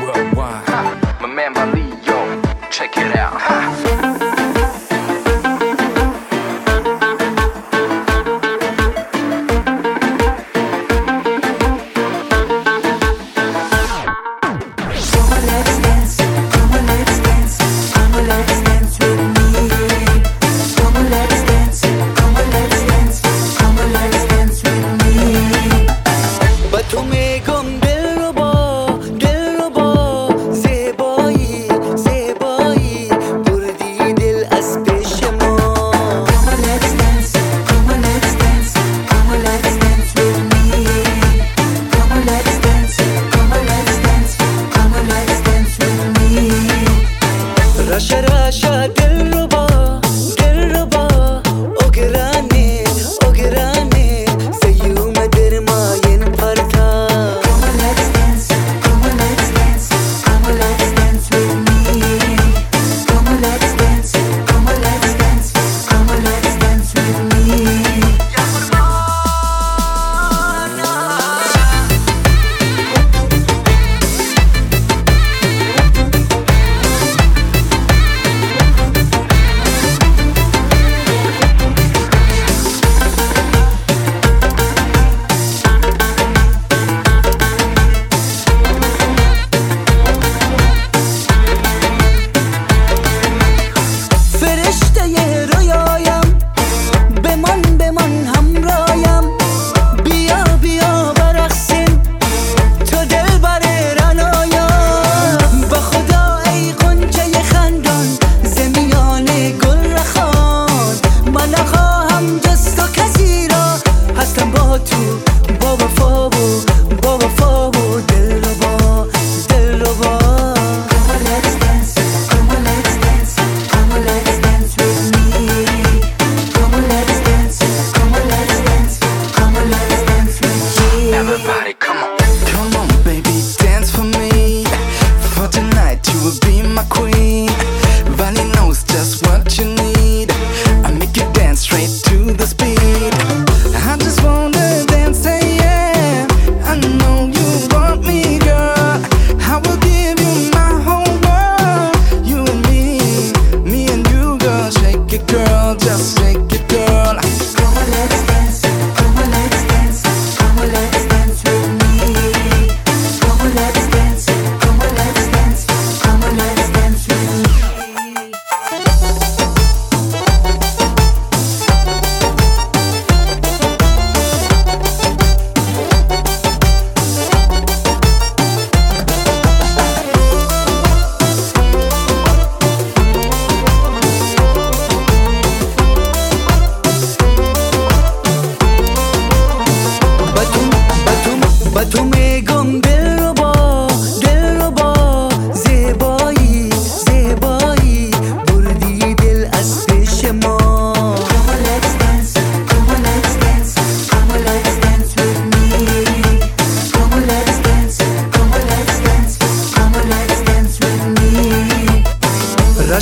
worldwide. Ha, my man Malio, check it out. Ha.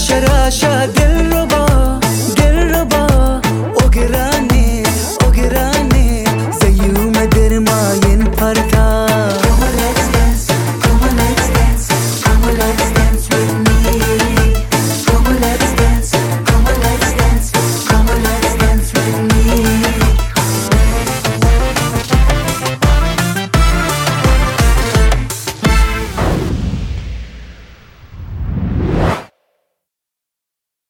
شراشة دل رباع